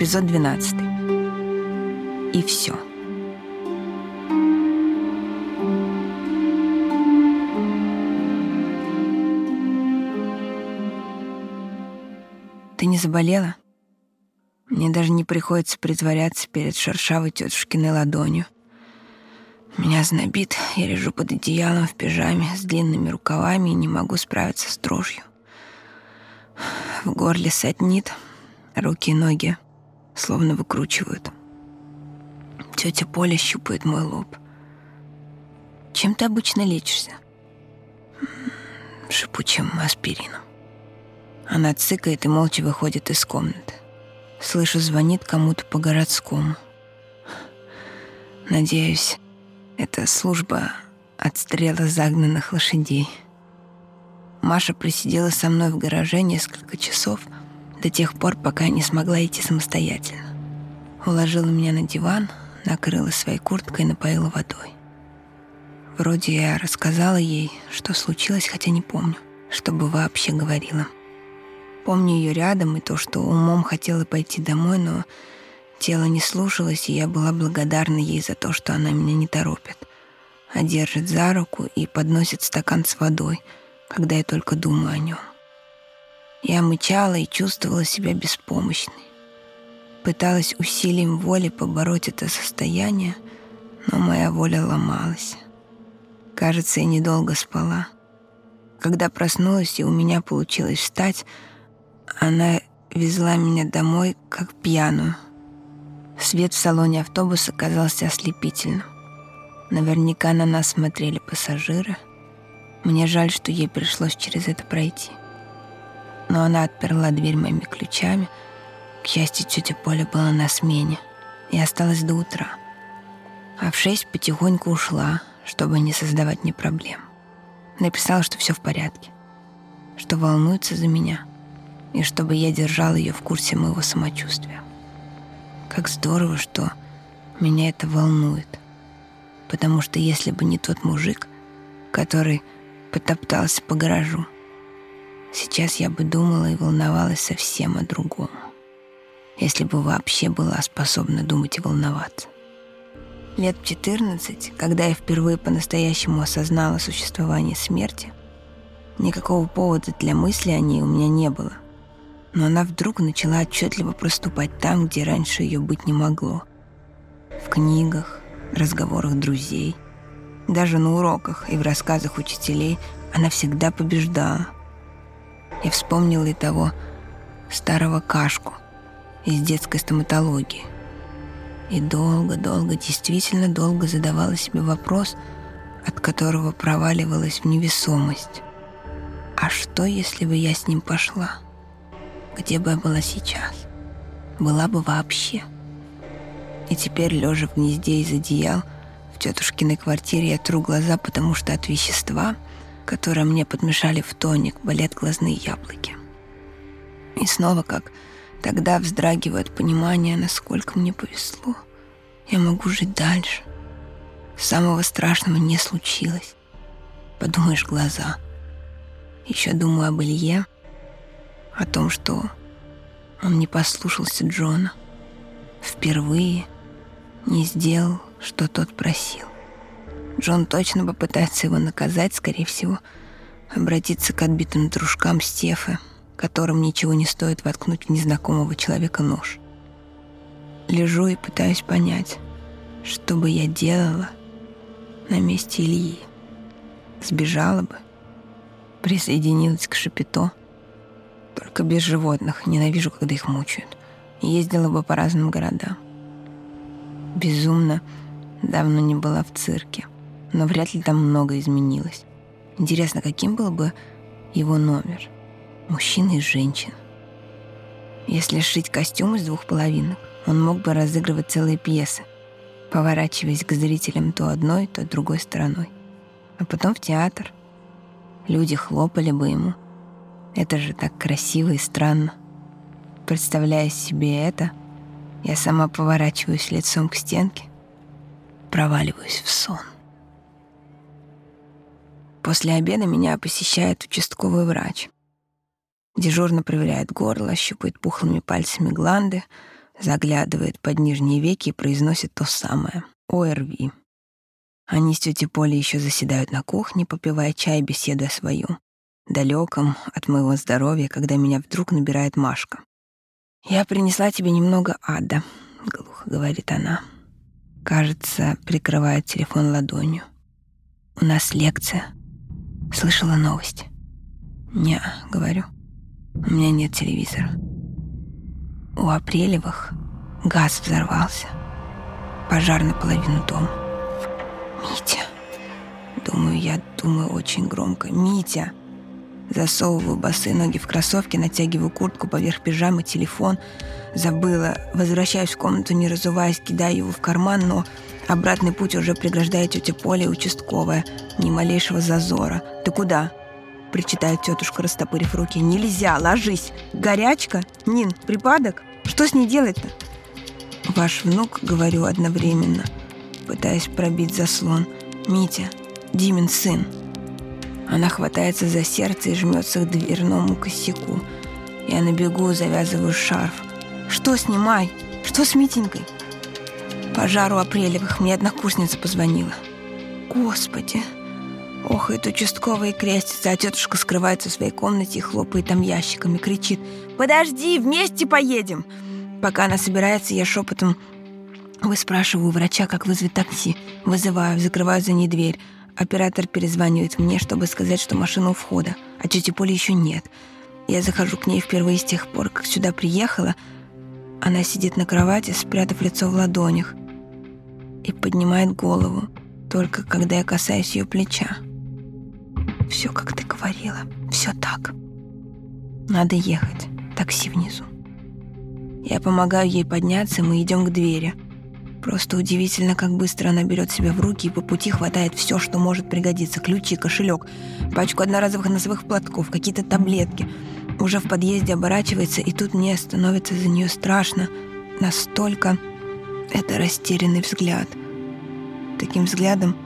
Эпизод 12. И все. Ты не заболела? Мне даже не приходится притворяться перед шершавой тетушкиной ладонью. Меня знобит, я лежу под одеялом в пижаме с длинными рукавами и не могу справиться с дрожью. В горле сотнит, руки и ноги словно выкручивают. Тетя Поля щупает мой лоб. Чем ты обычно лечишься? Шипучим аспирином. Она цыкает и молча выходит из комнаты. Слышу, звонит кому-то по городскому. Надеюсь, это служба отстрела загнанных лошадей. Маша просидела со мной в гараже несколько часов — до тех пор, пока я не смогла идти самостоятельно. Уложила меня на диван, накрыла своей курткой и напоила водой. Вроде я рассказала ей, что случилось, хотя не помню, чтобы вообще говорила. Помню ее рядом и то, что умом хотела пойти домой, но тело не слушалось, и я была благодарна ей за то, что она меня не торопит, а держит за руку и подносит стакан с водой, когда я только думаю о нем. Я мычала и чувствовала себя беспомощной. Пыталась усилием воли побороть это состояние, но моя воля ломалась. Кажется, я недолго спала. Когда проснулась и у меня получилось встать, она везла меня домой, как пьяную. Свет в салоне автобуса казался ослепительным. Наверняка на нас смотрели пассажиры. Мне жаль, что ей пришлось через это пройти но она отперла дверь моими ключами. К счастью, тетя Поля была на смене и осталась до утра. А в шесть потихоньку ушла, чтобы не создавать мне проблем. Написала, что все в порядке, что волнуется за меня, и чтобы я держал ее в курсе моего самочувствия. Как здорово, что меня это волнует. Потому что если бы не тот мужик, который потоптался по гаражу, Сейчас я бы думала и волновалась совсем о другом. Если бы вообще была способна думать и волноваться. Лет в 14, когда я впервые по-настоящему осознала существование смерти, никакого повода для мысли о ней у меня не было. Но она вдруг начала отчетливо проступать там, где раньше ее быть не могло. В книгах, разговорах друзей, даже на уроках и в рассказах учителей она всегда побеждала – я вспомнила и того старого кашку из детской стоматологии. И долго-долго, действительно долго задавала себе вопрос, от которого проваливалась в невесомость. А что, если бы я с ним пошла? Где бы я была сейчас? Была бы вообще? И теперь, лежа в гнезде из одеял, в тетушкиной квартире я тру глаза, потому что от вещества — которые мне подмешали в тоник, болят глазные яблоки. И снова, как тогда, вздрагивает понимание, насколько мне повезло. Я могу жить дальше. Самого страшного не случилось. Подумаешь, глаза. Еще думаю об Илье, о том, что он не послушался Джона. Впервые не сделал, что тот просил. Джон точно попытается его наказать, скорее всего, обратиться к отбитым дружкам Стефы, которым ничего не стоит воткнуть в незнакомого человека нож. Лежу и пытаюсь понять, что бы я делала на месте Ильи. Сбежала бы, присоединилась к Шапито, только без животных, ненавижу, когда их мучают, ездила бы по разным городам. Безумно давно не была в цирке но вряд ли там много изменилось. Интересно, каким был бы его номер? Мужчина и женщина. Если сшить костюм из двух половинок, он мог бы разыгрывать целые пьесы, поворачиваясь к зрителям то одной, то другой стороной. А потом в театр. Люди хлопали бы ему. Это же так красиво и странно. Представляя себе это, я сама поворачиваюсь лицом к стенке, проваливаюсь в сон. После обеда меня посещает участковый врач. Дежурно проверяет горло, щупает пухлыми пальцами гланды, Заглядывает под нижние веки и произносит то самое. ОРВИ. Они с тетей Полей еще заседают на кухне, попивая чай, беседуя о своем. Далеком от моего здоровья, когда меня вдруг набирает Машка. «Я принесла тебе немного ада», — глухо говорит она. Кажется, прикрывает телефон ладонью. «У нас лекция. Слышала новость?» «Не», — говорю. «У меня нет телевизора». У Апрелевых газ взорвался. Пожар наполовину дома. «Митя!» Думаю я, думаю очень громко. «Митя!» Засовываю босые ноги в кроссовки, натягиваю куртку поверх пижамы, телефон. Забыла. Возвращаюсь в комнату, не разуваясь, кидаю его в карман, но обратный путь уже преграждает тетя Поля и участковая. Ни малейшего зазора. «Ты куда?» Причитает тетушка, растопырив руки. «Нельзя, ложись! Горячка? Нин, припадок? Что с ней делать-то?» «Ваш внук», — говорю одновременно, пытаясь пробить заслон. «Митя, Димин сын». Она хватается за сердце и жмется к дверному косяку. Я на бегу завязываю шарф. «Что снимай? Что с Митенькой?» Пожару Апрелевых мне однокурсница позвонила. «Господи!» Ох, это участковый крестится, а тетушка скрывается в своей комнате и хлопает там ящиками, кричит «Подожди, вместе поедем!» Пока она собирается, я шепотом выспрашиваю врача, как вызвать такси. Вызываю, закрываю за ней дверь. Оператор перезванивает мне, чтобы сказать, что машина у входа, а тети Поли еще нет. Я захожу к ней впервые с тех пор, как сюда приехала. Она сидит на кровати, спрятав лицо в ладонях, и поднимает голову, только когда я касаюсь ее плеча. Все, как ты говорила, все так. Надо ехать, такси внизу. Я помогаю ей подняться, мы идем к двери — Просто удивительно, как быстро она берет себя в руки и по пути хватает все, что может пригодиться. Ключи, кошелек, пачку одноразовых носовых платков, какие-то таблетки. Уже в подъезде оборачивается, и тут мне становится за нее страшно. Настолько это растерянный взгляд. Таким взглядом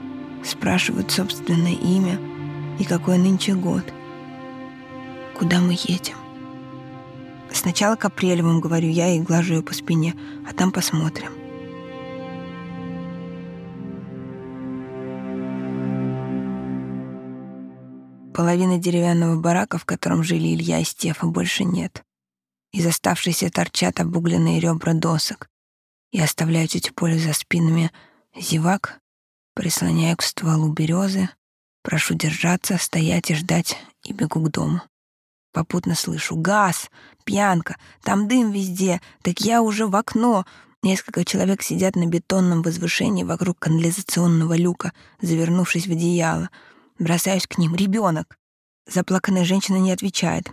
спрашивают собственное имя и какой нынче год. Куда мы едем? Сначала к Апрелевым, говорю я и глажу ее по спине, а там посмотрим. Половины деревянного барака, в котором жили Илья и Стефа, больше нет. Из оставшейся торчат обугленные ребра досок. Я оставляю тетю Полю за спинами зевак, прислоняю к стволу березы, прошу держаться, стоять и ждать, и бегу к дому. Попутно слышу «Газ! Пьянка! Там дым везде! Так я уже в окно!» Несколько человек сидят на бетонном возвышении вокруг канализационного люка, завернувшись в одеяло — Бросаюсь к ним. Ребенок. Заплаканная женщина не отвечает.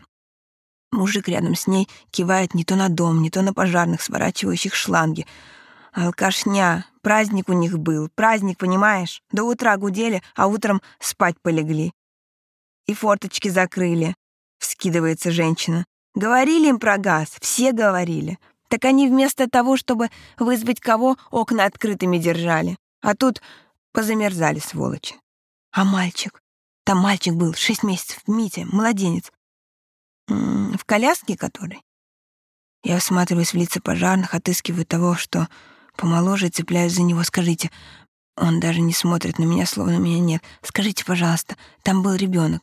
Мужик рядом с ней кивает не то на дом, не то на пожарных, сворачивающих шланги. Алкашня. Праздник у них был. Праздник, понимаешь? До утра гудели, а утром спать полегли. И форточки закрыли. Вскидывается женщина. Говорили им про газ. Все говорили. Так они вместо того, чтобы вызвать кого, окна открытыми держали. А тут позамерзали, сволочи. А мальчик? Там мальчик был, шесть месяцев, Митя, младенец. В коляске который? Я всматриваюсь в лица пожарных, отыскиваю того, что помоложе, цепляюсь за него. Скажите, он даже не смотрит на меня, словно меня нет. Скажите, пожалуйста, там был ребенок.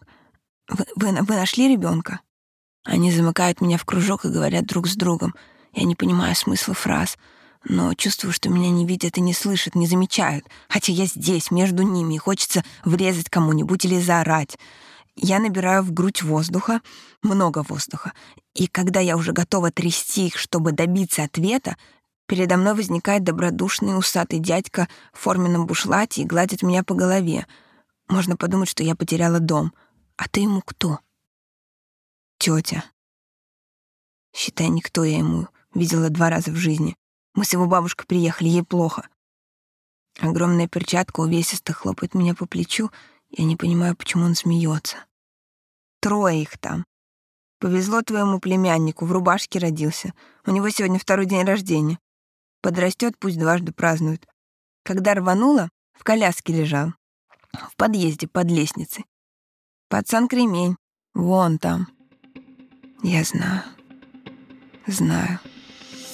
Вы, вы, вы нашли ребенка? Они замыкают меня в кружок и говорят друг с другом. Я не понимаю смысла фраз — но чувствую, что меня не видят и не слышат, не замечают, хотя я здесь, между ними, и хочется врезать кому-нибудь или заорать. Я набираю в грудь воздуха, много воздуха, и когда я уже готова трясти их, чтобы добиться ответа, передо мной возникает добродушный усатый дядька в форменном бушлате и гладит меня по голове. Можно подумать, что я потеряла дом. А ты ему кто? Тетя. Считай, никто я ему видела два раза в жизни. Мы с его бабушкой приехали, ей плохо. Огромная перчатка увесисто хлопает меня по плечу. Я не понимаю, почему он смеется. Трое их там. Повезло твоему племяннику, в рубашке родился. У него сегодня второй день рождения. Подрастет, пусть дважды празднует. Когда рвануло, в коляске лежал. В подъезде, под лестницей. Пацан кремень. Вон там. Я знаю. Знаю.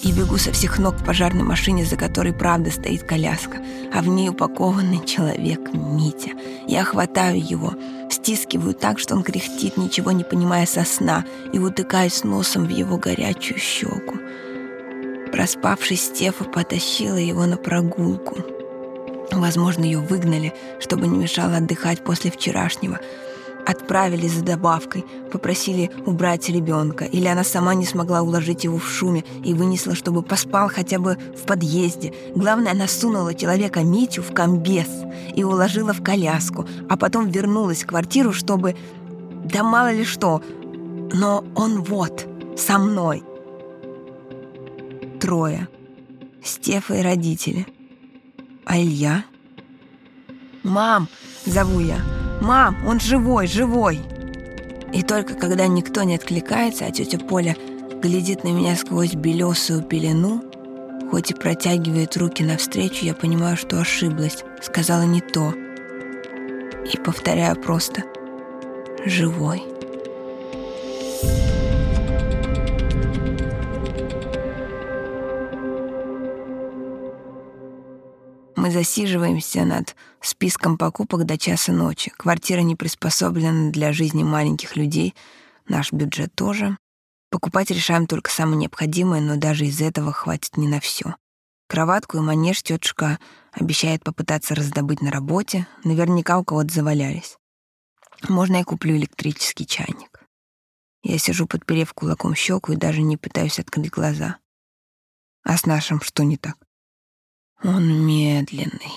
И бегу со всех ног к пожарной машине, за которой правда стоит коляска, а в ней упакованный человек Митя. Я хватаю его, стискиваю так, что он кряхтит, ничего не понимая со сна, и утыкаюсь носом в его горячую щеку. Проспавшись, Стефа потащила его на прогулку. Возможно, ее выгнали, чтобы не мешало отдыхать после вчерашнего – отправили за добавкой, попросили убрать ребенка, или она сама не смогла уложить его в шуме и вынесла, чтобы поспал хотя бы в подъезде. Главное, она сунула человека Митю в комбез и уложила в коляску, а потом вернулась в квартиру, чтобы... Да мало ли что. Но он вот, со мной. Трое. Стефа и родители. А Илья? «Мам!» — зову я. «Мам, он живой, живой!» И только когда никто не откликается, а тетя Поля глядит на меня сквозь белесую пелену, хоть и протягивает руки навстречу, я понимаю, что ошиблась, сказала не то. И повторяю просто «живой». Мы засиживаемся над списком покупок до часа ночи. Квартира не приспособлена для жизни маленьких людей, наш бюджет тоже. Покупать решаем только самое необходимое, но даже из этого хватит не на все. Кроватку и манеж тетушка обещает попытаться раздобыть на работе. Наверняка у кого-то завалялись. Можно я куплю электрический чайник. Я сижу, подперев кулаком щеку и даже не пытаюсь открыть глаза. А с нашим что не так? Он медленный.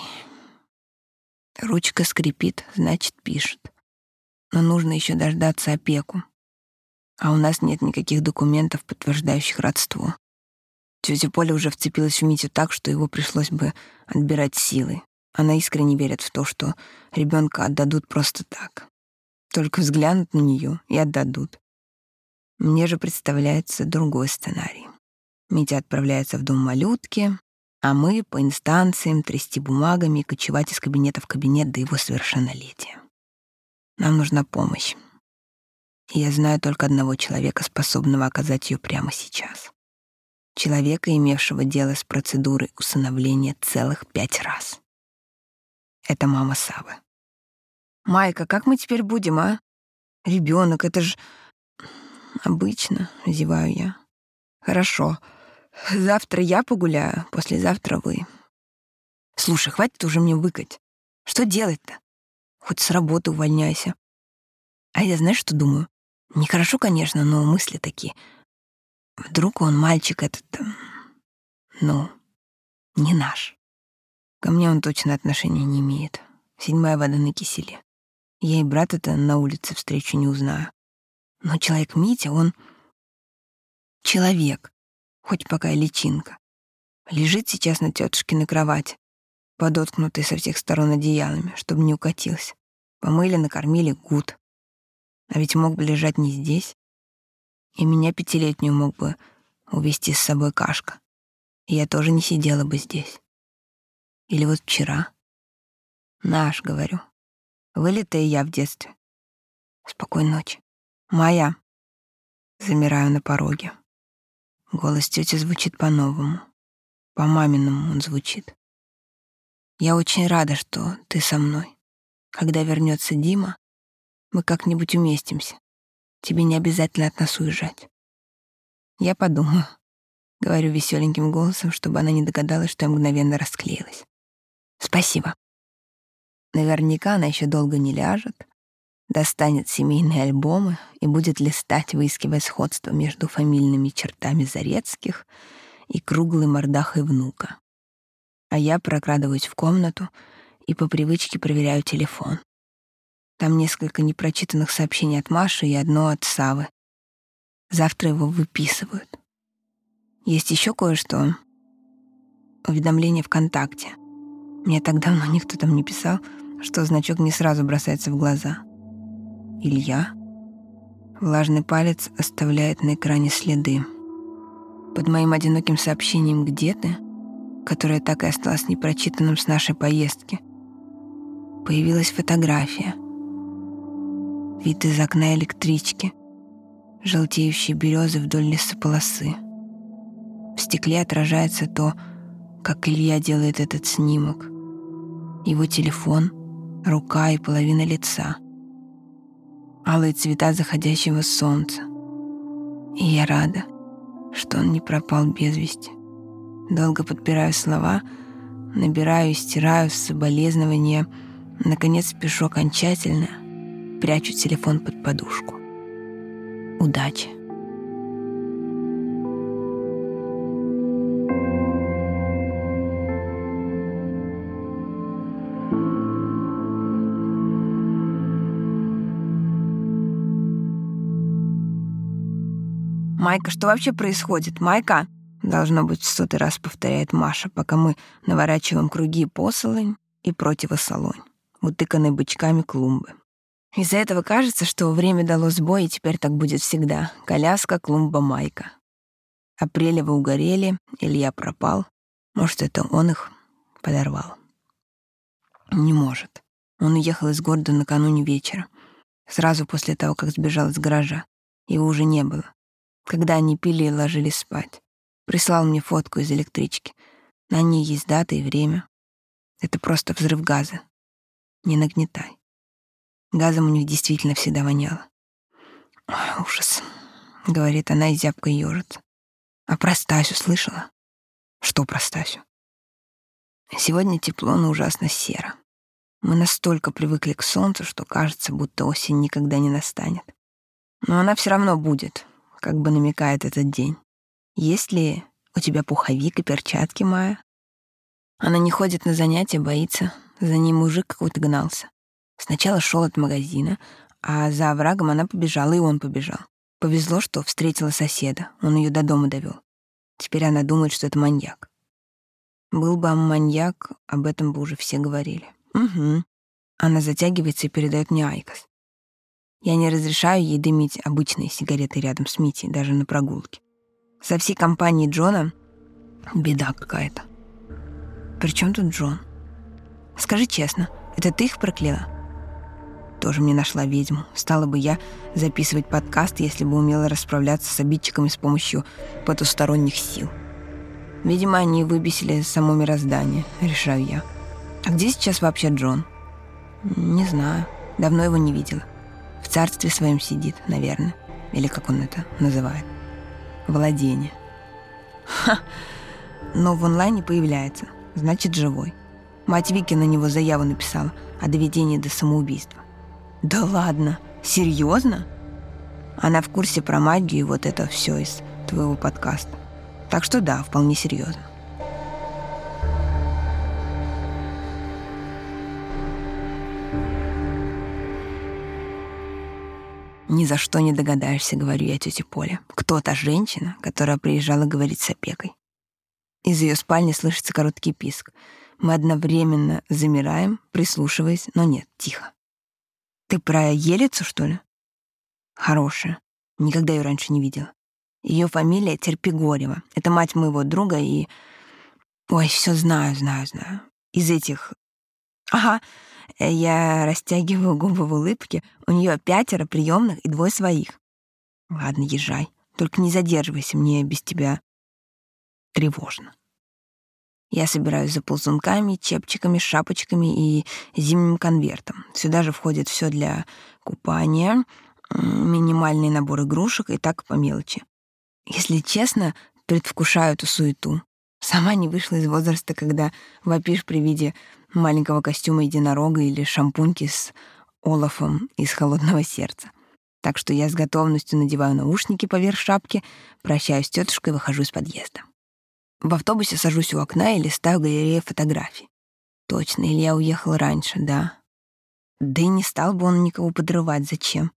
Ручка скрипит, значит, пишет. Но нужно еще дождаться опеку. А у нас нет никаких документов, подтверждающих родство. Тетя Поля уже вцепилась в Митю так, что его пришлось бы отбирать силой. Она искренне верит в то, что ребенка отдадут просто так. Только взглянут на нее и отдадут. Мне же представляется другой сценарий. Митя отправляется в дом малютки, а мы по инстанциям трясти бумагами и кочевать из кабинета в кабинет до его совершеннолетия. Нам нужна помощь. И я знаю только одного человека, способного оказать ее прямо сейчас. Человека, имевшего дело с процедурой усыновления целых пять раз. Это мама Савы. «Майка, как мы теперь будем, а? Ребенок, это ж...» «Обычно», — зеваю я. «Хорошо. Завтра я погуляю, послезавтра вы. Слушай, хватит уже мне выкать. Что делать-то? Хоть с работы увольняйся. А я знаешь, что думаю? Нехорошо, конечно, но мысли такие. Вдруг он мальчик этот, ну, не наш. Ко мне он точно отношения не имеет. Седьмая вода на киселе. Я и брата-то на улице встречу не узнаю. Но человек Митя, он человек хоть пока и личинка. Лежит сейчас на тетушкиной кровати, подоткнутой со всех сторон одеялами, чтобы не укатился. Помыли, накормили, гуд. А ведь мог бы лежать не здесь. И меня пятилетнюю мог бы увести с собой кашка. И я тоже не сидела бы здесь. Или вот вчера. Наш, говорю. Вылитая я в детстве. Спокойной ночи. Моя. Замираю на пороге. Голос тети звучит по-новому. По-маминому он звучит. Я очень рада, что ты со мной. Когда вернется Дима, мы как-нибудь уместимся. Тебе не обязательно от нас уезжать. Я подумаю. Говорю веселеньким голосом, чтобы она не догадалась, что я мгновенно расклеилась. Спасибо. Наверняка она еще долго не ляжет, достанет семейные альбомы и будет листать, выискивая сходство между фамильными чертами Зарецких и круглой мордахой внука. А я прокрадываюсь в комнату и по привычке проверяю телефон. Там несколько непрочитанных сообщений от Маши и одно от Савы. Завтра его выписывают. Есть еще кое-что. Уведомление ВКонтакте. Мне так давно никто там не писал, что значок не сразу бросается в глаза — Илья. Влажный палец оставляет на экране следы. Под моим одиноким сообщением «Где ты?», которое так и осталось непрочитанным с нашей поездки, появилась фотография. Вид из окна электрички, желтеющие березы вдоль лесополосы. В стекле отражается то, как Илья делает этот снимок. Его телефон, рука и половина лица. Алые цвета заходящего солнца. И я рада, что он не пропал без вести. Долго подбираю слова, набираю и стираю соболезнования. Наконец пишу окончательно, прячу телефон под подушку. Удачи! «Майка, что вообще происходит? Майка!» Должно быть, в сотый раз повторяет Маша, пока мы наворачиваем круги посолонь и противосолонь, утыканной бычками клумбы. Из-за этого кажется, что время дало сбой, и теперь так будет всегда. Коляска, клумба, майка. Апрелево угорели, Илья пропал. Может, это он их подорвал. Не может. Он уехал из города накануне вечера, сразу после того, как сбежал из гаража. Его уже не было когда они пили и ложились спать. Прислал мне фотку из электрички. На ней есть дата и время. Это просто взрыв газа. Не нагнетай. Газом у них действительно всегда воняло. Ой, ужас, — говорит она и зябко ёжится. А про Стасю слышала? Что про Стасю? Сегодня тепло, но ужасно серо. Мы настолько привыкли к солнцу, что кажется, будто осень никогда не настанет. Но она все равно будет, как бы намекает этот день. Есть ли у тебя пуховик и перчатки, Майя? Она не ходит на занятия, боится. За ней мужик какой-то гнался. Сначала шел от магазина, а за оврагом она побежала, и он побежал. Повезло, что встретила соседа. Он ее до дома довел. Теперь она думает, что это маньяк. Был бы маньяк, об этом бы уже все говорили. Угу. Она затягивается и передает мне IQOS. Я не разрешаю ей дымить обычные сигареты рядом с Митей, даже на прогулке. Со всей компанией Джона беда какая-то. При чем тут Джон? Скажи честно, это ты их проклела? Тоже мне нашла ведьму. Стала бы я записывать подкаст, если бы умела расправляться с обидчиками с помощью потусторонних сил. Видимо, они выбесили само мироздание, решаю я. А где сейчас вообще Джон? Не знаю. Давно его не видела. В царстве своем сидит, наверное. Или как он это называет. Владение. Ха! Но в онлайне появляется. Значит, живой. Мать Вики на него заяву написала о доведении до самоубийства. Да ладно? Серьезно? Она в курсе про магию и вот это все из твоего подкаста. Так что да, вполне серьезно. Ни за что не догадаешься, говорю я тете Поле. Кто та женщина, которая приезжала говорить с опекой? Из ее спальни слышится короткий писк. Мы одновременно замираем, прислушиваясь, но нет, тихо. Ты про Елицу, что ли? Хорошая. Никогда ее раньше не видела. Ее фамилия Терпигорева. Это мать моего друга и... Ой, все знаю, знаю, знаю. Из этих... Ага, я растягиваю губы в улыбке. У нее пятеро приемных и двое своих. Ладно, езжай. Только не задерживайся, мне без тебя тревожно. Я собираюсь за ползунками, чепчиками, шапочками и зимним конвертом. Сюда же входит все для купания, минимальный набор игрушек и так по мелочи. Если честно, предвкушаю эту суету. Сама не вышла из возраста, когда вопишь при виде маленького костюма единорога или шампуньки с Олафом из «Холодного сердца». Так что я с готовностью надеваю наушники поверх шапки, прощаюсь с тетушкой и выхожу из подъезда. В автобусе сажусь у окна и листаю галерею фотографий. Точно, Илья уехал раньше, да. Да и не стал бы он никого подрывать, зачем?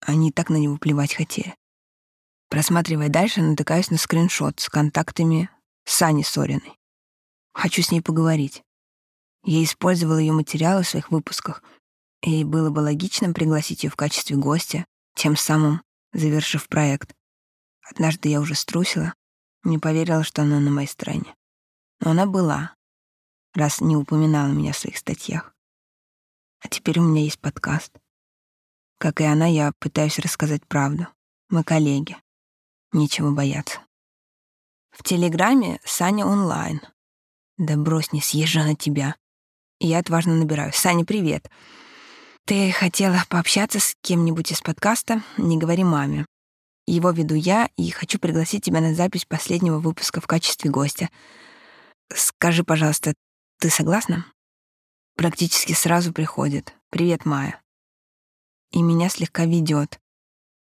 Они так на него плевать хотели. Просматривая дальше, натыкаюсь на скриншот с контактами Сани Сориной. Хочу с ней поговорить. Я использовала ее материалы в своих выпусках, и было бы логичным пригласить ее в качестве гостя, тем самым завершив проект. Однажды я уже струсила, не поверила, что она на моей стороне. Но она была, раз не упоминала меня в своих статьях. А теперь у меня есть подкаст. Как и она, я пытаюсь рассказать правду. Мы коллеги. Нечего бояться. В Телеграме Саня онлайн. Да брось, не съезжу на тебя. Я отважно набираю. Саня, привет. Ты хотела пообщаться с кем-нибудь из подкаста? Не говори маме. Его веду я и хочу пригласить тебя на запись последнего выпуска в качестве гостя. Скажи, пожалуйста, ты согласна? Практически сразу приходит. Привет, Майя. И меня слегка ведет.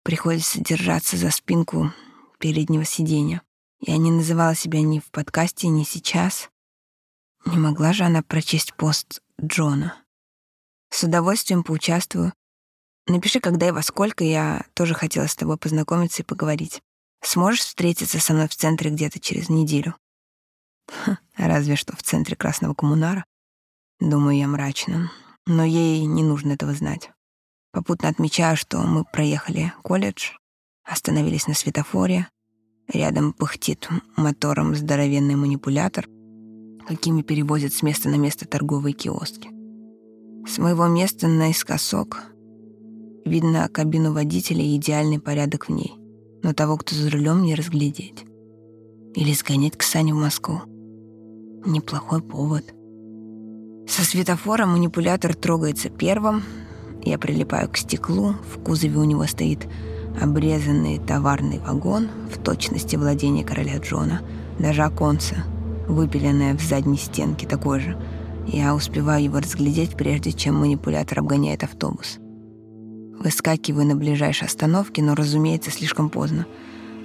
Приходится держаться за спинку переднего сиденья. Я не называла себя ни в подкасте, ни сейчас. Не могла же она прочесть пост Джона. С удовольствием поучаствую. Напиши, когда и во сколько, я тоже хотела с тобой познакомиться и поговорить. Сможешь встретиться со мной в центре где-то через неделю? Ха, разве что в центре Красного Коммунара. Думаю я мрачно. Но ей не нужно этого знать. Попутно отмечаю, что мы проехали колледж, остановились на светофоре. Рядом пыхтит мотором здоровенный манипулятор, какими перевозят с места на место торговые киоски. С моего места наискосок видно кабину водителя и идеальный порядок в ней, но того, кто за рулем, не разглядеть. Или сгонять к Сане в Москву. Неплохой повод. Со светофора манипулятор трогается первым. Я прилипаю к стеклу. В кузове у него стоит обрезанный товарный вагон в точности владения короля Джона. Даже оконце, выпиленное в задней стенке, такое же. Я успеваю его разглядеть, прежде чем манипулятор обгоняет автобус. Выскакиваю на ближайшей остановке, но, разумеется, слишком поздно.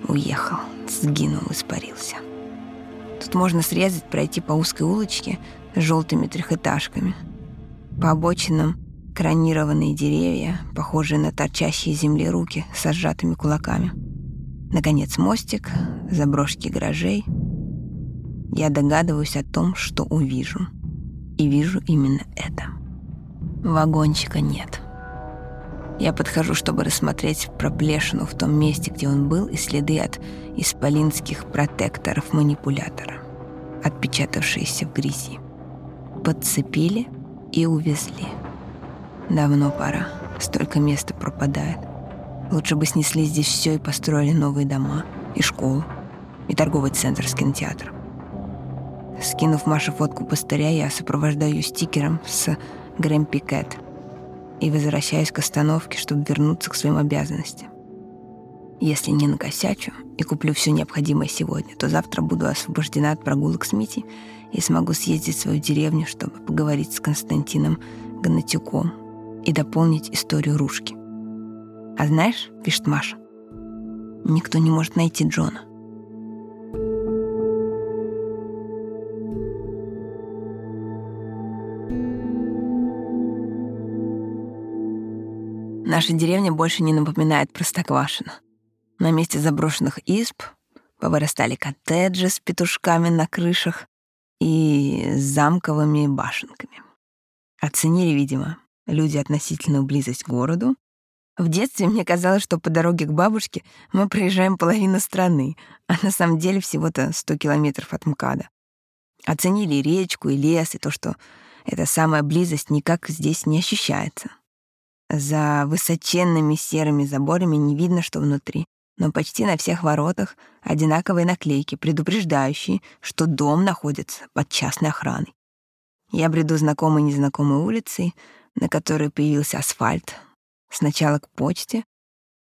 Уехал, сгинул, испарился. Тут можно срезать, пройти по узкой улочке с желтыми трехэтажками. По обочинам кронированные деревья, похожие на торчащие земли руки с сжатыми кулаками. Наконец мостик, заброшки гаражей. Я догадываюсь о том, что увижу. И вижу именно это. Вагончика нет. Я подхожу, чтобы рассмотреть проплешину в том месте, где он был, и следы от исполинских протекторов манипулятора, отпечатавшиеся в грязи. Подцепили и увезли. Давно пора. Столько места пропадает. Лучше бы снесли здесь все и построили новые дома, и школу, и торговый центр с кинотеатром. Скинув Маше фотку пастыря, я сопровождаю стикером с Грэм Пикет — и возвращаюсь к остановке, чтобы вернуться к своим обязанностям. Если не накосячу и куплю все необходимое сегодня, то завтра буду освобождена от прогулок с Митей и смогу съездить в свою деревню, чтобы поговорить с Константином Гнатюком и дополнить историю Рушки. А знаешь, пишет Маша, никто не может найти Джона. Наша деревня больше не напоминает Простоквашино. На месте заброшенных изб повырастали коттеджи с петушками на крышах и замковыми башенками. Оценили, видимо, люди относительную близость к городу. В детстве мне казалось, что по дороге к бабушке мы проезжаем половину страны, а на самом деле всего-то 100 километров от МКАДа. Оценили речку и лес, и то, что эта самая близость никак здесь не ощущается. За высоченными серыми заборами не видно, что внутри, но почти на всех воротах одинаковые наклейки, предупреждающие, что дом находится под частной охраной. Я бреду знакомой и незнакомой улицей, на которой появился асфальт. Сначала к почте.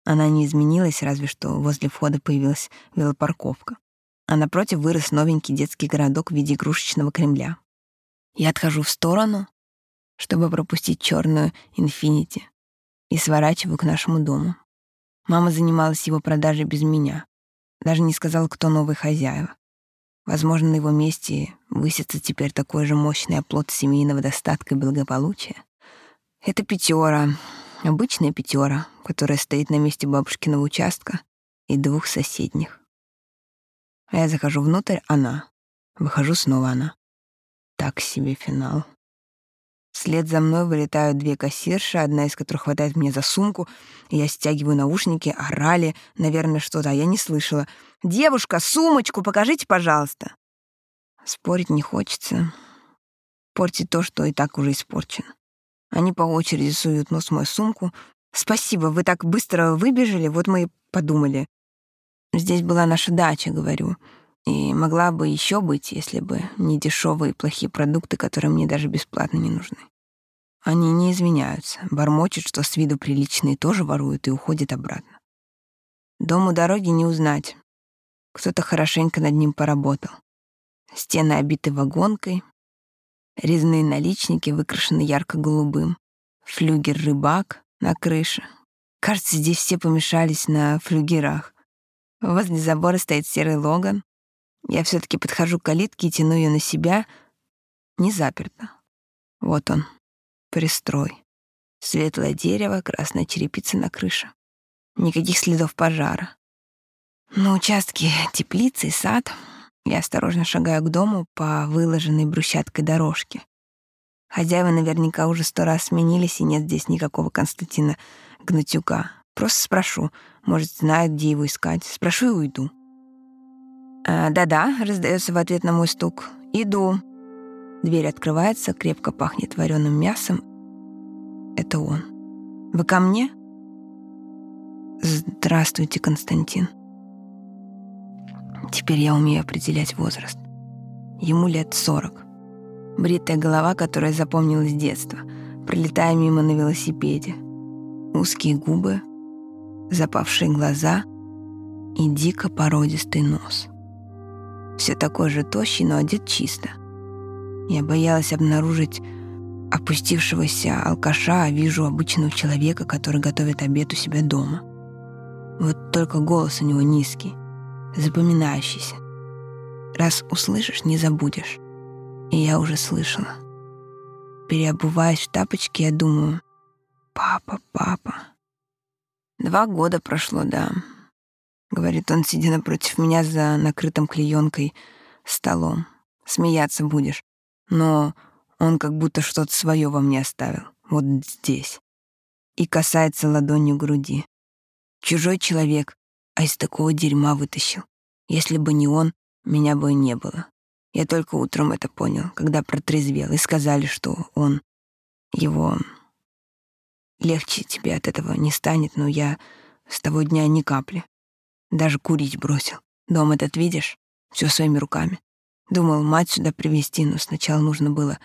Она не изменилась, разве что возле входа появилась велопарковка. А напротив вырос новенький детский городок в виде игрушечного Кремля. Я отхожу в сторону, чтобы пропустить черную «Инфинити», и сворачиваю к нашему дому. Мама занималась его продажей без меня. Даже не сказала, кто новый хозяева. Возможно, на его месте высится теперь такой же мощный оплот семейного достатка и благополучия. Это пятера, обычная пятера, которая стоит на месте бабушкиного участка и двух соседних. А я захожу внутрь, она. Выхожу снова она. Так себе финал. Вслед за мной вылетают две кассирши, одна из которых хватает мне за сумку. Я стягиваю наушники, орали, наверное, что-то, а я не слышала. «Девушка, сумочку покажите, пожалуйста!» Спорить не хочется. Портить то, что и так уже испорчено. Они по очереди суют нос в мою сумку. «Спасибо, вы так быстро выбежали, вот мы и подумали». «Здесь была наша дача», — говорю. И могла бы еще быть, если бы не дешевые плохие продукты, которые мне даже бесплатно не нужны. Они не извиняются, бормочут, что с виду приличные тоже воруют и уходят обратно. Дому дороги не узнать. Кто-то хорошенько над ним поработал. Стены обиты вагонкой, резные наличники выкрашены ярко-голубым, флюгер-рыбак на крыше. Кажется, здесь все помешались на флюгерах. Возле забора стоит серый логан, я все таки подхожу к калитке и тяну ее на себя. Не заперто. Вот он, пристрой. Светлое дерево, красная черепица на крыше. Никаких следов пожара. На участке теплицы и сад. Я осторожно шагаю к дому по выложенной брусчаткой дорожке. Хозяева наверняка уже сто раз сменились, и нет здесь никакого Константина Гнатюка. Просто спрошу, может, знает, где его искать. Спрошу и уйду. «Э, «Да-да», — раздается в ответ на мой стук. «Иду». Дверь открывается, крепко пахнет вареным мясом. Это он. «Вы ко мне?» «Здравствуйте, Константин». Теперь я умею определять возраст. Ему лет сорок. Бритая голова, которая запомнилась с детства, пролетая мимо на велосипеде. Узкие губы, запавшие глаза и дико породистый нос — все такой же тощий, но одет чисто. Я боялась обнаружить опустившегося алкаша, а вижу обычного человека, который готовит обед у себя дома. Вот только голос у него низкий, запоминающийся. Раз услышишь, не забудешь. И я уже слышала. Переобуваясь в тапочки, я думаю, папа, папа. Два года прошло, да. Говорит он, сидя напротив меня за накрытым клеенкой столом. Смеяться будешь. Но он как будто что-то свое во мне оставил. Вот здесь. И касается ладонью груди. Чужой человек, а из такого дерьма вытащил. Если бы не он, меня бы не было. Я только утром это понял, когда протрезвел, и сказали, что он его... Легче тебе от этого не станет, но я с того дня ни капли. Даже курить бросил. Дом этот видишь? Все своими руками. Думал, мать сюда привезти, но сначала нужно было...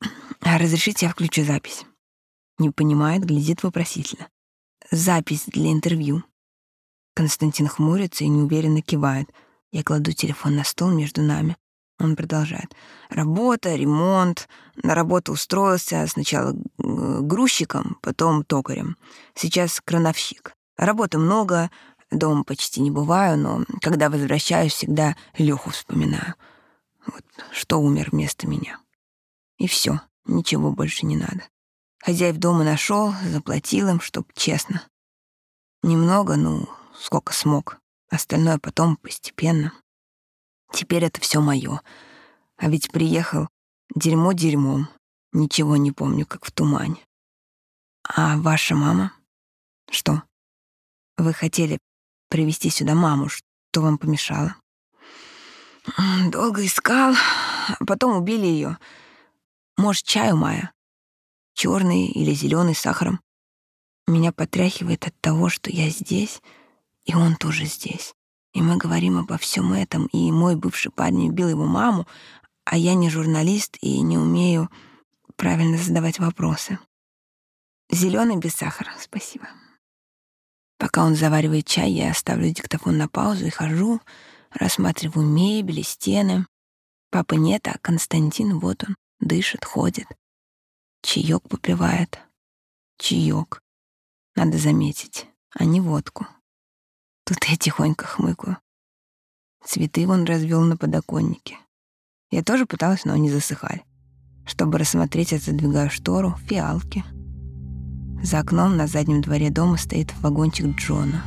А разрешите я включу запись? Не понимает, глядит вопросительно. Запись для интервью. Константин хмурится и неуверенно кивает. Я кладу телефон на стол между нами. Он продолжает. Работа, ремонт. На работу устроился сначала грузчиком, потом токарем. Сейчас крановщик. Работы много, Дома почти не бываю, но когда возвращаюсь, всегда Лёху вспоминаю. Вот что умер вместо меня. И все, ничего больше не надо. Хозяев дома нашел, заплатил им, чтоб честно. Немного, ну, сколько смог. Остальное потом постепенно. Теперь это все мое. А ведь приехал дерьмо дерьмом. Ничего не помню, как в тумане. А ваша мама? Что? Вы хотели привести сюда маму. Что вам помешало? Долго искал, потом убили ее. Может, чаю Майя? Черный или зеленый с сахаром? Меня потряхивает от того, что я здесь, и он тоже здесь. И мы говорим обо всем этом, и мой бывший парень убил его маму, а я не журналист и не умею правильно задавать вопросы. Зеленый без сахара, спасибо. Пока он заваривает чай, я ставлю диктофон на паузу и хожу, рассматриваю мебель и стены. Папы нет, а Константин, вот он, дышит, ходит. Чаек попивает. Чаек. Надо заметить, а не водку. Тут я тихонько хмыкаю. Цветы он развел на подоконнике. Я тоже пыталась, но они засыхали. Чтобы рассмотреть, я задвигаю штору, фиалки — за окном на заднем дворе дома стоит вагончик Джона.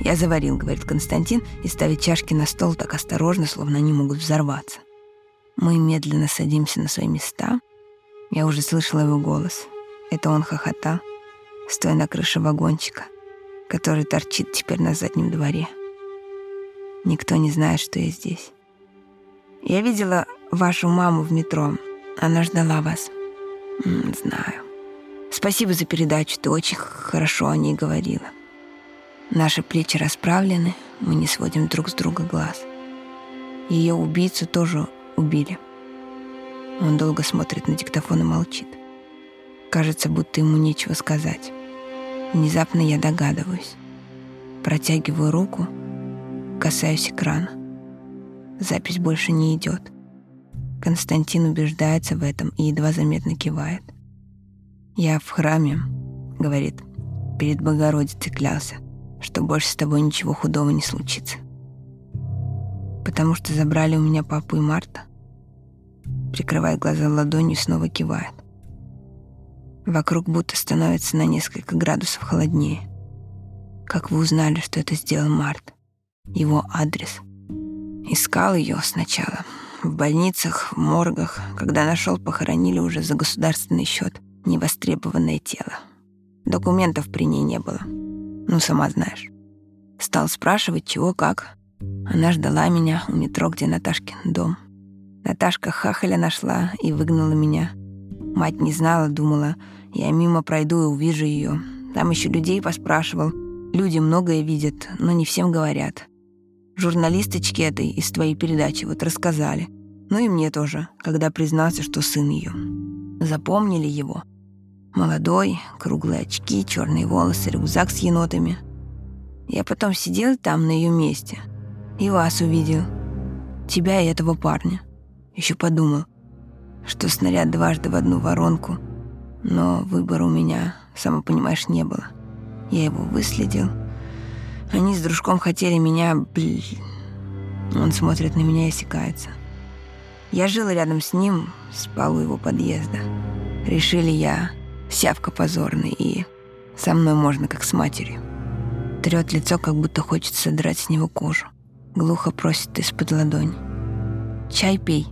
«Я заварил», — говорит Константин, и ставит чашки на стол так осторожно, словно они могут взорваться. Мы медленно садимся на свои места. Я уже слышала его голос. Это он хохотал, стоя на крыше вагончика, который торчит теперь на заднем дворе. Никто не знает, что я здесь. Я видела вашу маму в метро. Она ждала вас. Знаю. Спасибо за передачу, ты очень хорошо о ней говорила. Наши плечи расправлены, мы не сводим друг с друга глаз. Ее убийцу тоже убили. Он долго смотрит на диктофон и молчит. Кажется, будто ему нечего сказать. Внезапно я догадываюсь. Протягиваю руку, касаюсь экрана. Запись больше не идет. Константин убеждается в этом и едва заметно кивает. «Я в храме», — говорит, — «перед Богородицей клялся, что больше с тобой ничего худого не случится». «Потому что забрали у меня папу и Марта?» Прикрывает глаза ладонью и снова кивает. Вокруг будто становится на несколько градусов холоднее. Как вы узнали, что это сделал Март? Его адрес. Искал ее сначала. В больницах, в моргах. Когда нашел, похоронили уже за государственный счет невостребованное тело. Документов при ней не было. Ну, сама знаешь. Стал спрашивать, чего, как. Она ждала меня у метро, где Наташкин дом. Наташка хахаля нашла и выгнала меня. Мать не знала, думала, я мимо пройду и увижу ее. Там еще людей поспрашивал. Люди многое видят, но не всем говорят. Журналисточки этой из твоей передачи вот рассказали. Ну и мне тоже, когда признался, что сын ее. Запомнили его. Молодой, круглые очки, черные волосы, рюкзак с енотами. Я потом сидел там на ее месте и вас увидел. Тебя и этого парня. Еще подумал, что снаряд дважды в одну воронку, но выбора у меня, сама понимаешь, не было. Я его выследил. Они с дружком хотели меня... Блин. Он смотрит на меня и осекается. Я жил рядом с ним, спал у его подъезда. Решили я сявка позорный, и со мной можно, как с матерью. Трет лицо, как будто хочет содрать с него кожу. Глухо просит из-под ладони. «Чай пей»,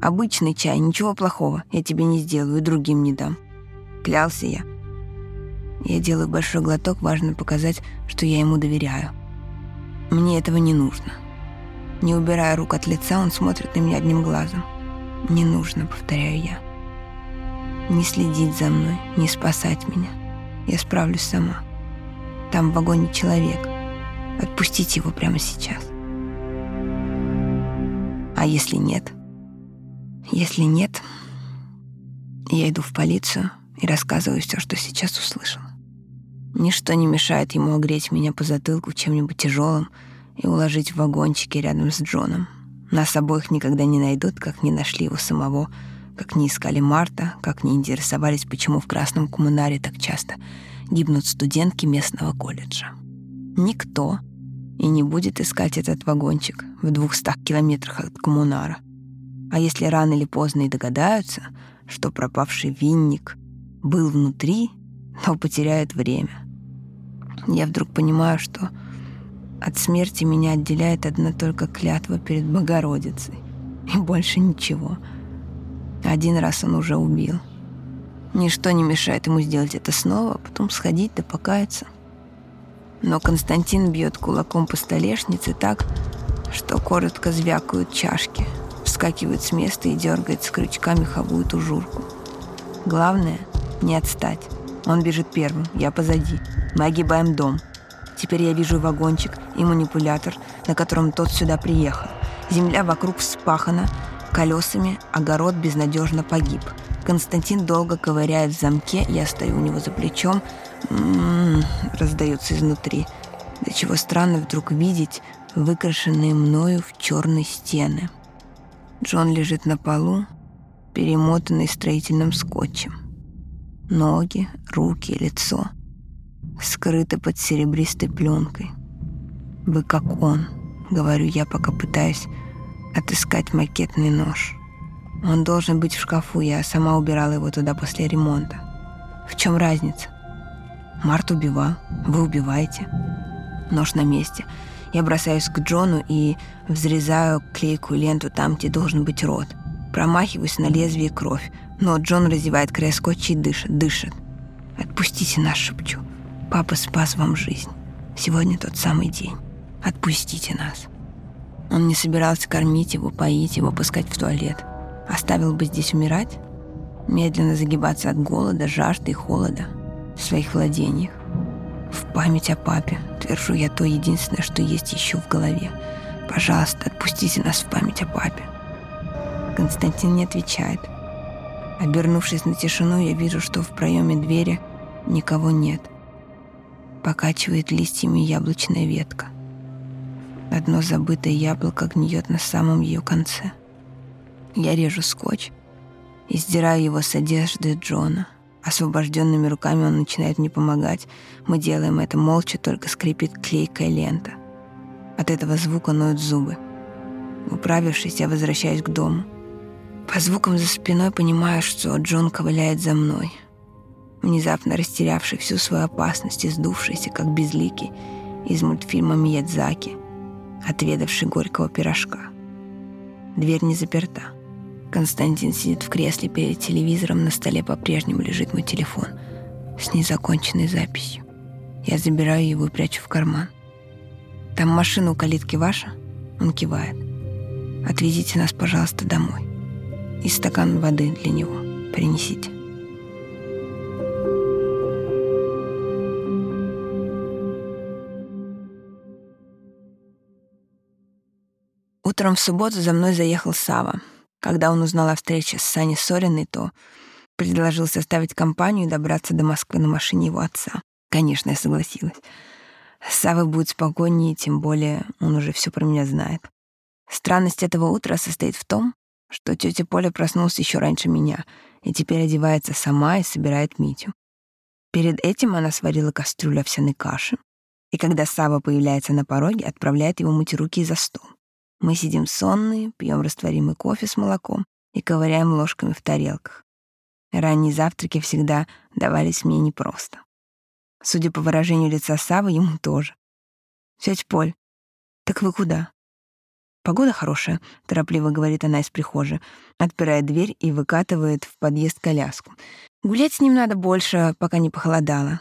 Обычный чай, ничего плохого. Я тебе не сделаю и другим не дам. Клялся я. Я делаю большой глоток, важно показать, что я ему доверяю. Мне этого не нужно. Не убирая рук от лица, он смотрит на меня одним глазом. Не нужно, повторяю я. Не следить за мной, не спасать меня. Я справлюсь сама. Там в вагоне человек. Отпустите его прямо сейчас. А если нет — если нет, я иду в полицию и рассказываю все, что сейчас услышала. Ничто не мешает ему огреть меня по затылку чем-нибудь тяжелым и уложить в вагончике рядом с Джоном. Нас обоих никогда не найдут, как не нашли его самого, как не искали Марта, как не интересовались, почему в Красном Коммунаре так часто гибнут студентки местного колледжа. Никто и не будет искать этот вагончик в двухстах километрах от Коммунара. А если рано или поздно и догадаются, что пропавший винник был внутри, то потеряют время. Я вдруг понимаю, что от смерти меня отделяет одна только клятва перед Богородицей. И больше ничего. Один раз он уже убил. Ничто не мешает ему сделать это снова, а потом сходить да покаяться. Но Константин бьет кулаком по столешнице так, что коротко звякают чашки — вскакивает с места и дергает с крючка меховую тужурку. Главное — не отстать. Он бежит первым, я позади. Мы огибаем дом. Теперь я вижу вагончик и манипулятор, на котором тот сюда приехал. Земля вокруг вспахана колесами, огород безнадежно погиб. Константин долго ковыряет в замке, я стою у него за плечом. М-м-м, раздается изнутри. До чего странно вдруг видеть выкрашенные мною в черные стены. Джон лежит на полу, перемотанный строительным скотчем. Ноги, руки, лицо скрыты под серебристой пленкой. «Вы как он», — говорю я, пока пытаюсь отыскать макетный нож. Он должен быть в шкафу, я сама убирала его туда после ремонта. В чем разница? Март убивал, вы убиваете. Нож на месте — я бросаюсь к Джону и взрезаю клейкую ленту там, где должен быть рот. Промахиваюсь на лезвие кровь, но Джон разевает край скотча и дышит, дышит. «Отпустите нас», — шепчу. «Папа спас вам жизнь. Сегодня тот самый день. Отпустите нас». Он не собирался кормить его, поить его, пускать в туалет. Оставил бы здесь умирать? Медленно загибаться от голода, жажды и холода в своих владениях. В память о папе, твержу я то единственное, что есть еще в голове. Пожалуйста, отпустите нас в память о папе. Константин не отвечает. Обернувшись на тишину, я вижу, что в проеме двери никого нет. Покачивает листьями яблочная ветка. Одно забытое яблоко гниет на самом ее конце. Я режу скотч и сдираю его с одежды Джона. Освобожденными руками он начинает мне помогать. Мы делаем это молча, только скрипит клейкая лента. От этого звука ноют зубы. Управившись, я возвращаюсь к дому. По звукам за спиной понимаю, что Джон ковыляет за мной. Внезапно растерявший всю свою опасность и сдувшийся, как безликий, из мультфильма Миядзаки, отведавший горького пирожка. Дверь не заперта. Константин сидит в кресле перед телевизором, на столе по-прежнему лежит мой телефон с незаконченной записью. Я забираю его и прячу в карман. «Там машина у калитки ваша?» Он кивает. «Отвезите нас, пожалуйста, домой. И стакан воды для него принесите». Утром в субботу за мной заехал Сава. Когда он узнал о встрече с Саней Сориной, то предложил составить компанию и добраться до Москвы на машине его отца. Конечно, я согласилась. Савы будет спокойнее, тем более он уже все про меня знает. Странность этого утра состоит в том, что тетя Поля проснулась еще раньше меня и теперь одевается сама и собирает Митю. Перед этим она сварила кастрюлю овсяной каши, и когда Сава появляется на пороге, отправляет его мыть руки за стол. Мы сидим сонные, пьем растворимый кофе с молоком и ковыряем ложками в тарелках. Ранние завтраки всегда давались мне непросто. Судя по выражению лица Савы, ему тоже. «Тётя Поль, так вы куда?» «Погода хорошая», — торопливо говорит она из прихожей, отпирает дверь и выкатывает в подъезд коляску. «Гулять с ним надо больше, пока не похолодало.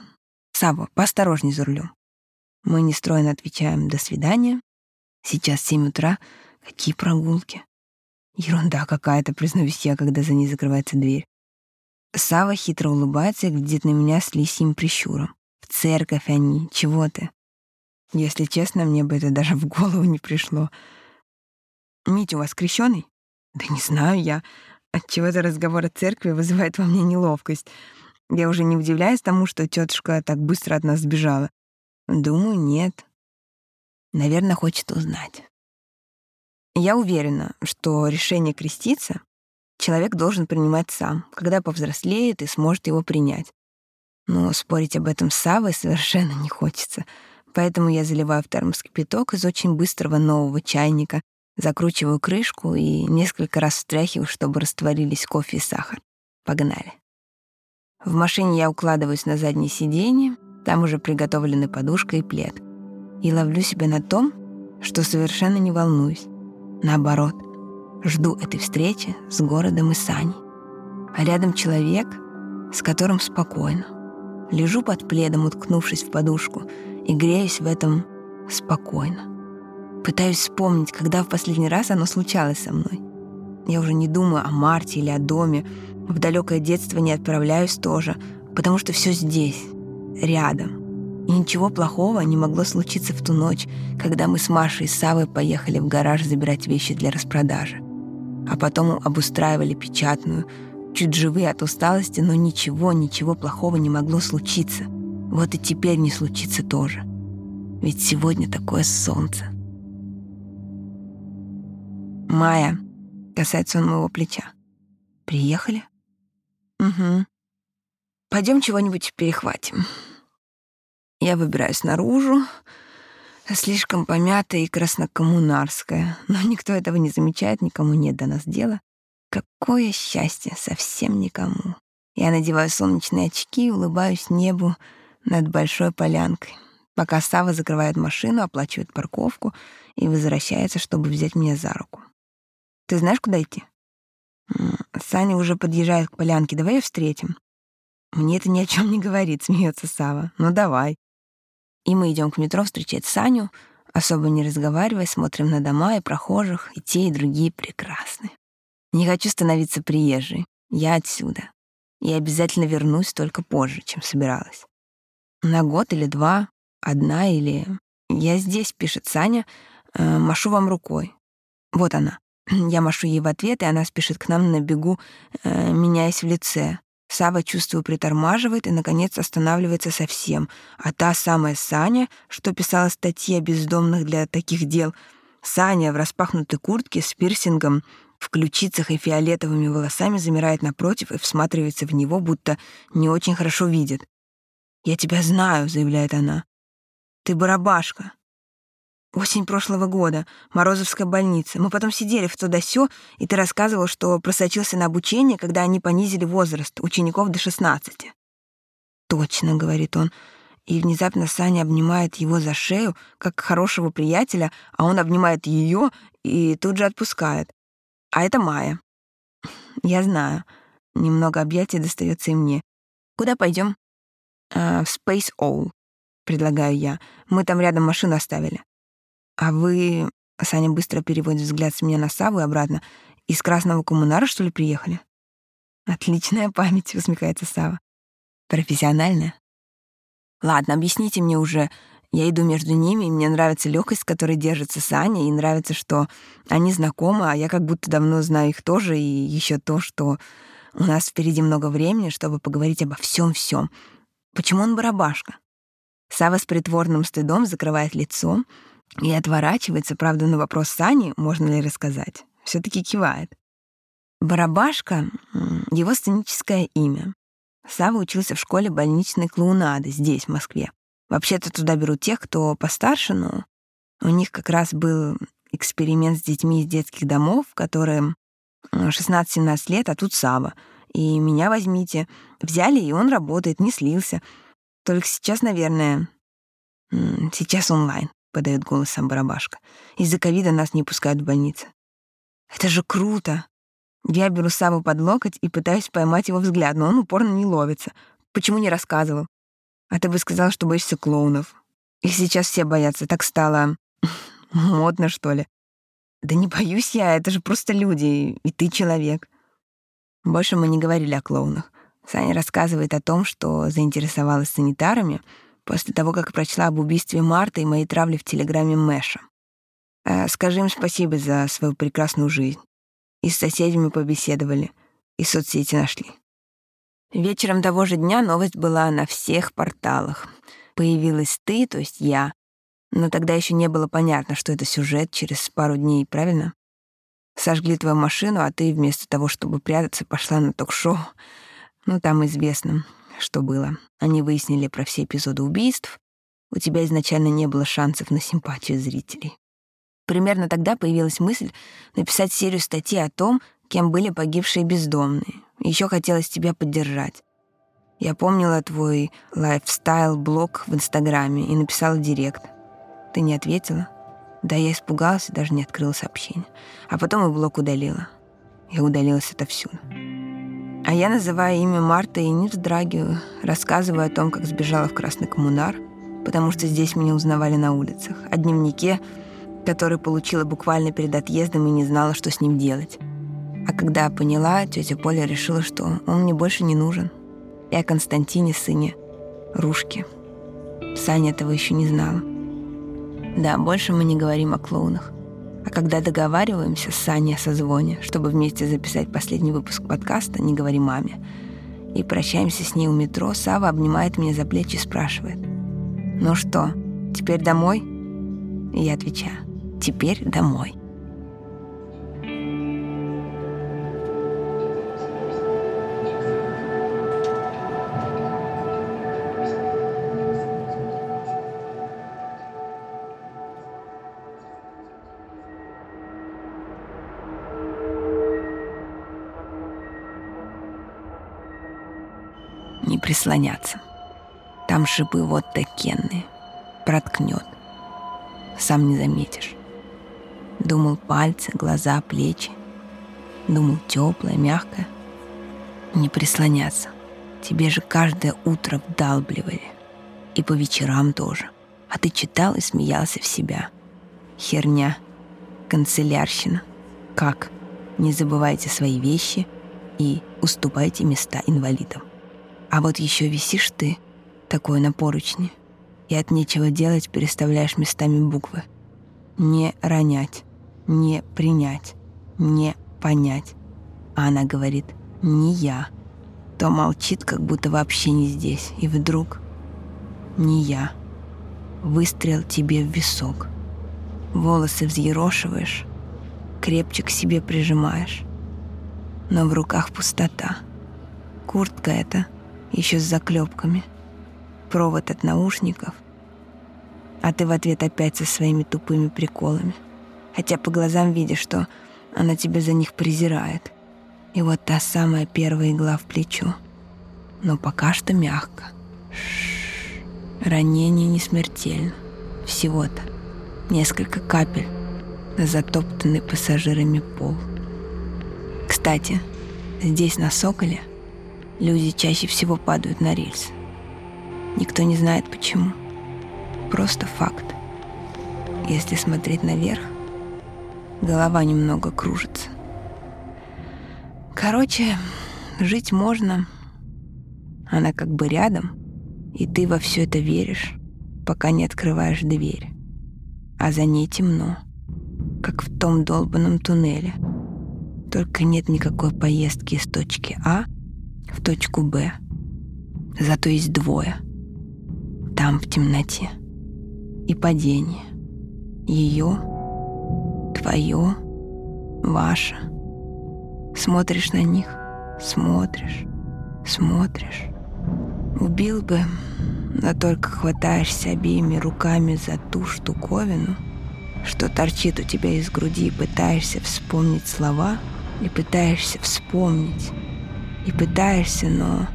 Сава, поосторожней за рулем». Мы нестройно отвечаем «до свидания» Сейчас семь утра. Какие прогулки? Ерунда какая-то, признаюсь я, когда за ней закрывается дверь. Сава хитро улыбается и глядит на меня с лисьим прищуром. В церковь они, чего ты? Если честно, мне бы это даже в голову не пришло. Митя у вас крещеный? Да не знаю я. Отчего-то разговор о церкви вызывает во мне неловкость. Я уже не удивляюсь тому, что тетушка так быстро от нас сбежала. Думаю, нет. Наверное, хочет узнать. Я уверена, что решение креститься человек должен принимать сам, когда повзрослеет и сможет его принять. Но спорить об этом с Савой совершенно не хочется, поэтому я заливаю в термос кипяток из очень быстрого нового чайника, закручиваю крышку и несколько раз встряхиваю, чтобы растворились кофе и сахар. Погнали. В машине я укладываюсь на заднее сиденье, там уже приготовлены подушка и плед и ловлю себя на том, что совершенно не волнуюсь. Наоборот, жду этой встречи с городом и Саней. А рядом человек, с которым спокойно. Лежу под пледом, уткнувшись в подушку, и греюсь в этом спокойно. Пытаюсь вспомнить, когда в последний раз оно случалось со мной. Я уже не думаю о Марте или о доме. В далекое детство не отправляюсь тоже, потому что все здесь, рядом — и ничего плохого не могло случиться в ту ночь, когда мы с Машей и Савой поехали в гараж забирать вещи для распродажи. А потом обустраивали печатную, чуть живые от усталости, но ничего, ничего плохого не могло случиться. Вот и теперь не случится тоже. Ведь сегодня такое солнце. «Майя», — касается он моего плеча. «Приехали?» «Угу. Пойдем чего-нибудь перехватим». Я выбираюсь наружу, слишком помятая и краснокоммунарская, но никто этого не замечает, никому нет до нас дела. Какое счастье, совсем никому. Я надеваю солнечные очки и улыбаюсь небу над большой полянкой, пока Сава закрывает машину, оплачивает парковку и возвращается, чтобы взять меня за руку. «Ты знаешь, куда идти?» «Саня уже подъезжает к полянке, давай ее встретим». «Мне это ни о чем не говорит», — смеется Сава. «Ну давай». И мы идем к метро встречать Саню, особо не разговаривая, смотрим на дома и прохожих, и те, и другие прекрасны. Не хочу становиться приезжей. Я отсюда. И обязательно вернусь только позже, чем собиралась. На год или два, одна или... Я здесь, пишет Саня, э, машу вам рукой. Вот она. Я машу ей в ответ, и она спешит к нам на бегу, э, меняясь в лице. Сава, чувствую, притормаживает и, наконец, останавливается совсем. А та самая Саня, что писала статьи о бездомных для таких дел, Саня в распахнутой куртке с пирсингом в ключицах и фиолетовыми волосами замирает напротив и всматривается в него, будто не очень хорошо видит. «Я тебя знаю», — заявляет она. «Ты барабашка». Осень прошлого года, Морозовская больница. Мы потом сидели в то да сё, и ты рассказывал, что просочился на обучение, когда они понизили возраст учеников до 16. «Точно», — говорит он, и внезапно Саня обнимает его за шею, как хорошего приятеля, а он обнимает ее и тут же отпускает. А это Майя. Я знаю. Немного объятий достается и мне. Куда пойдем? А, в Space O, предлагаю я. Мы там рядом машину оставили. А вы... Саня быстро переводит взгляд с меня на Саву и обратно. Из Красного Коммунара, что ли, приехали? Отличная память, усмехается Сава. Профессиональная. Ладно, объясните мне уже, я иду между ними, и мне нравится легкость, с которой держится Саня, и нравится, что они знакомы, а я как будто давно знаю их тоже, и еще то, что у нас впереди много времени, чтобы поговорить обо всем всем Почему он барабашка? Сава с притворным стыдом закрывает лицо и отворачивается, правда, на вопрос Сани, можно ли рассказать, все таки кивает. Барабашка — его сценическое имя. Сава учился в школе больничной клоунады здесь, в Москве. Вообще-то туда берут тех, кто постарше, но у них как раз был эксперимент с детьми из детских домов, которые 16-17 лет, а тут Сава. И меня возьмите. Взяли, и он работает, не слился. Только сейчас, наверное... Сейчас онлайн, подает голос сам барабашка. Из-за ковида нас не пускают в больницу. Это же круто. Я беру Саву под локоть и пытаюсь поймать его взгляд, но он упорно не ловится. Почему не рассказывал? А ты бы сказал, что боишься клоунов. Их сейчас все боятся. Так стало модно, что ли. Да не боюсь я, это же просто люди, и ты человек. Больше мы не говорили о клоунах. Саня рассказывает о том, что заинтересовалась санитарами после того, как прочла об убийстве Марты и моей травле в телеграме Мэша. Э, скажи им спасибо за свою прекрасную жизнь. И с соседями побеседовали, и соцсети нашли. Вечером того же дня новость была на всех порталах. Появилась ты, то есть я. Но тогда еще не было понятно, что это сюжет через пару дней, правильно? Сожгли твою машину, а ты вместо того, чтобы прятаться, пошла на ток-шоу. Ну, там известно, что было. Они выяснили про все эпизоды убийств. У тебя изначально не было шансов на симпатию зрителей. Примерно тогда появилась мысль написать серию статей о том, кем были погибшие бездомные. Еще хотелось тебя поддержать. Я помнила твой лайфстайл-блог в Инстаграме и написала директ. Ты не ответила? Да, я испугалась и даже не открыла сообщение. А потом и блог удалила. Я удалилась отовсюду. А я называю имя Марта и не вздрагиваю, рассказываю о том, как сбежала в Красный Коммунар, потому что здесь меня узнавали на улицах, о дневнике, который получила буквально перед отъездом и не знала, что с ним делать. А когда поняла, тетя Поля решила, что он мне больше не нужен. И о Константине, сыне Рушки. Саня этого еще не знала. Да, больше мы не говорим о клоунах. А когда договариваемся с Саней о созвоне, чтобы вместе записать последний выпуск подкаста, не говори маме. И прощаемся с ней у метро, Сава обнимает меня за плечи и спрашивает. «Ну что, теперь домой?» И я отвечаю. «Теперь домой». Прислоняться. Там шипы вот такенные. Проткнет. Сам не заметишь. Думал пальцы, глаза, плечи. Думал теплое, мягкое. Не прислоняться. Тебе же каждое утро вдалбливали. И по вечерам тоже. А ты читал и смеялся в себя. Херня. Канцелярщина. Как? Не забывайте свои вещи и уступайте места инвалидам. А вот еще висишь ты, такой на поручне, и от нечего делать переставляешь местами буквы. не ронять, не принять, не понять. А она говорит «не я». То молчит, как будто вообще не здесь. И вдруг «не я». Выстрел тебе в висок. Волосы взъерошиваешь, крепче к себе прижимаешь. Но в руках пустота. Куртка эта еще с заклепками. Провод от наушников. А ты в ответ опять со своими тупыми приколами. Хотя по глазам видишь, что она тебя за них презирает. И вот та самая первая игла в плечо. Но пока что мягко. Ранение не смертельно. Всего-то несколько капель на затоптанный пассажирами пол. Кстати, здесь, на Соколе, люди чаще всего падают на рельсы. Никто не знает почему. Просто факт. Если смотреть наверх, голова немного кружится. Короче, жить можно. Она как бы рядом, и ты во все это веришь, пока не открываешь дверь. А за ней темно, как в том долбанном туннеле. Только нет никакой поездки из точки А в точку Б. Зато есть двое. Там в темноте. И падение. Ее, твое, ваше — Смотришь на них, смотришь, смотришь. Убил бы, но только хватаешься обеими руками за ту штуковину, что торчит у тебя из груди, и пытаешься вспомнить слова, и пытаешься вспомнить, и пытаешься, но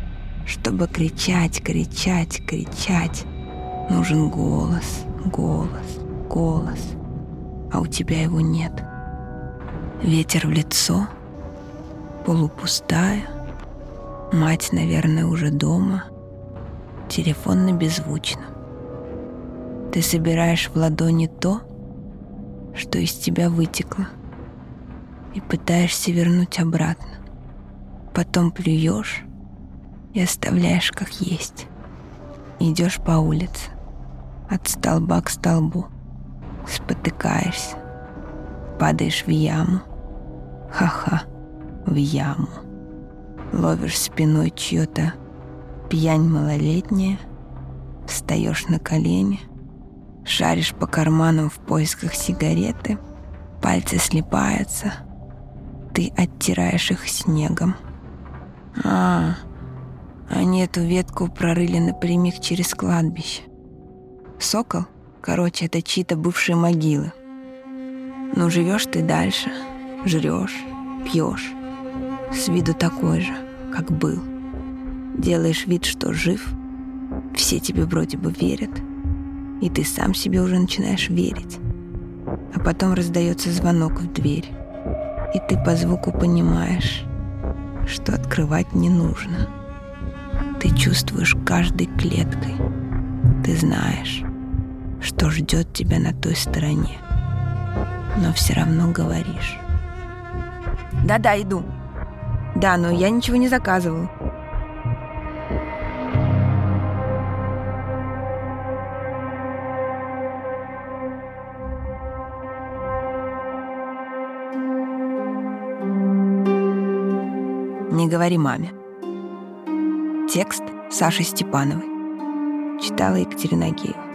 чтобы кричать, кричать, кричать, нужен голос, голос, голос, а у тебя его нет. Ветер в лицо — полупустая. Мать, наверное, уже дома. Телефон на беззвучно. Ты собираешь в ладони то, что из тебя вытекло, и пытаешься вернуть обратно. Потом плюешь и оставляешь как есть. Идешь по улице, от столба к столбу, спотыкаешься, падаешь в яму. Ха-ха в яму. Ловишь спиной чье-то пьянь малолетняя, встаешь на колени, шаришь по карманам в поисках сигареты, пальцы слипаются, ты оттираешь их снегом. А, они эту ветку прорыли напрямик через кладбище. Сокол, короче, это чьи-то бывшие могилы. Ну, живешь ты дальше, жрешь, пьешь с виду такой же, как был. Делаешь вид, что жив, все тебе вроде бы верят, и ты сам себе уже начинаешь верить. А потом раздается звонок в дверь, и ты по звуку понимаешь, что открывать не нужно. Ты чувствуешь каждой клеткой. Ты знаешь, что ждет тебя на той стороне. Но все равно говоришь. Да-да, иду. Да, но я ничего не заказывал. Не говори маме. Текст Саши Степановой. Читала Екатерина Геева.